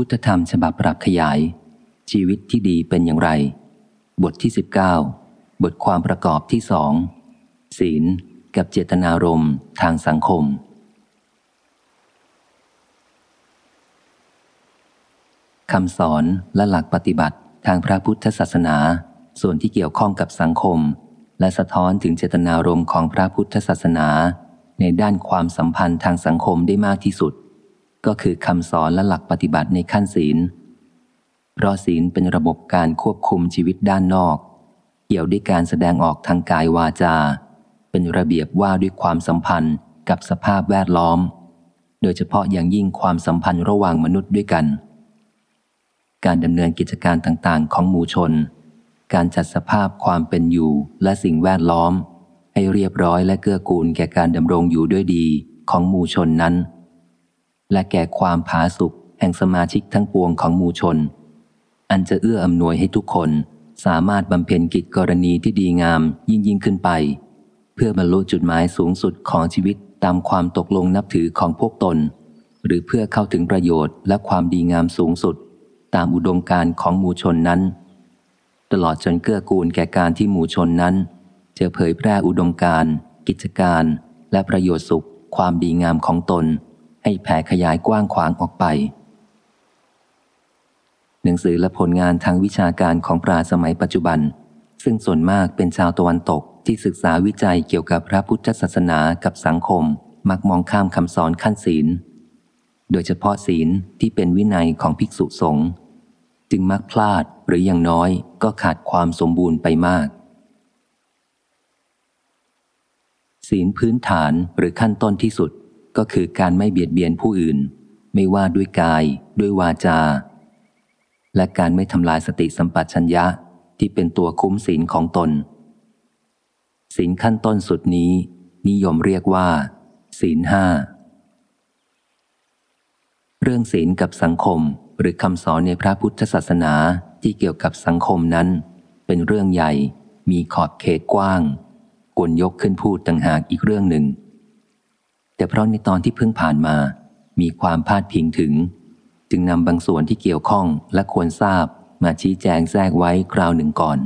พุทธธรรมฉบับปรับขยาย ชีวิตที่ดีเป็นอย่างไร บทที่ 19 บทความประกอบที่สองศีลกับเจตนารมณ์ทางสังคม คำสอนและหลักปฏิบัติทางพระพุทธศาสนา ส่วนที่เกี่ยวข้องกับสังคม และสะท้อนถึงเจตนารมณ์ของพระพุทธศาสนา ในด้านความสัมพันธ์ทางสังคมได้มากที่สุด ก็คือคำสอนและหลักปฏิบัติในขั้นศีล เพราะศีลเป็นระบบการควบคุมชีวิตด้านนอก เกี่ยวด้วยการแสดงออกทางกายวาจา เป็นระเบียบว่าด้วยความสัมพันธ์กับสภาพแวดล้อม โดยเฉพาะอย่างยิ่งความสัมพันธ์ระหว่างมนุษย์ด้วยกัน การดำเนินกิจการต่างๆ ของหมู่ชน การจัดสภาพความเป็นอยู่และสิ่งแวดล้อม ให้เรียบร้อยและเกื้อกูลแก่การดำรงอยู่ด้วยดีของหมู่ชนนั้น และแก่ความผาสุกแห่งสมาชิกทั้งปวงของหมู่ชน อันจะเอื้ออำนวยให้ทุกคนสามารถบำเพ็ญกิจกรณีที่ดีงามยิ่งยิ่งขึ้นไป เพื่อบรรลุจุดหมายสูงสุดของชีวิตตามความตกลงนับถือของพวกตน หรือเพื่อเข้าถึงประโยชน์และความดีงามสูงสุด ตามอุดมการของหมู่ชนนั้น ตลอดจนเกื้อกูลแก่การที่หมู่ชนนั้น จะเผยแพร่อุดมการ กิจการ และประโยชน์สุข ความดีงามของตน ให้แผ่ขยายกว้างขวางออกไป หนังสือและผลงานทางวิชาการของปราสมัยปัจจุบัน ซึ่งส่วนมากเป็นชาวตะวันตกที่ศึกษาวิจัยเกี่ยวกับพระพุทธศาสนากับสังคม มักมองข้ามคำสอนขั้นศีล โดยเฉพาะศีลที่เป็นวินัยของภิกษุสงฆ์จึงมักพลาดหรืออย่างน้อยก็ขาดความสมบูรณ์ไปมาก ศีลพื้นฐานหรือขั้นต้นที่สุด ก็คือการไม่เบียดเบียนผู้อื่น ไม่ว่าด้วยกาย ด้วยวาจา และการไม่ทำลายสติสัมปชัญญะที่เป็นตัวคุ้มศีลของตนศีลขั้นต้นสุดนี้ นิยมเรียกว่า ศีลห้าเรื่องศีลกับสังคมหรือคำสอนในพระพุทธศาสนาที่เกี่ยวกับสังคมนั้น เป็นเรื่องใหญ่มีขอบเขตกว้าง ควรยกขึ้นพูดต่างหากอีกเรื่องหนึ่ง แต่เพราะในตอนที่เพิ่งผ่านมา มีความพาดพิงถึง จึงนำบางส่วนที่เกี่ยวข้องและควรทราบมาชี้แจงแทรกไว้คราวหนึ่งก่อน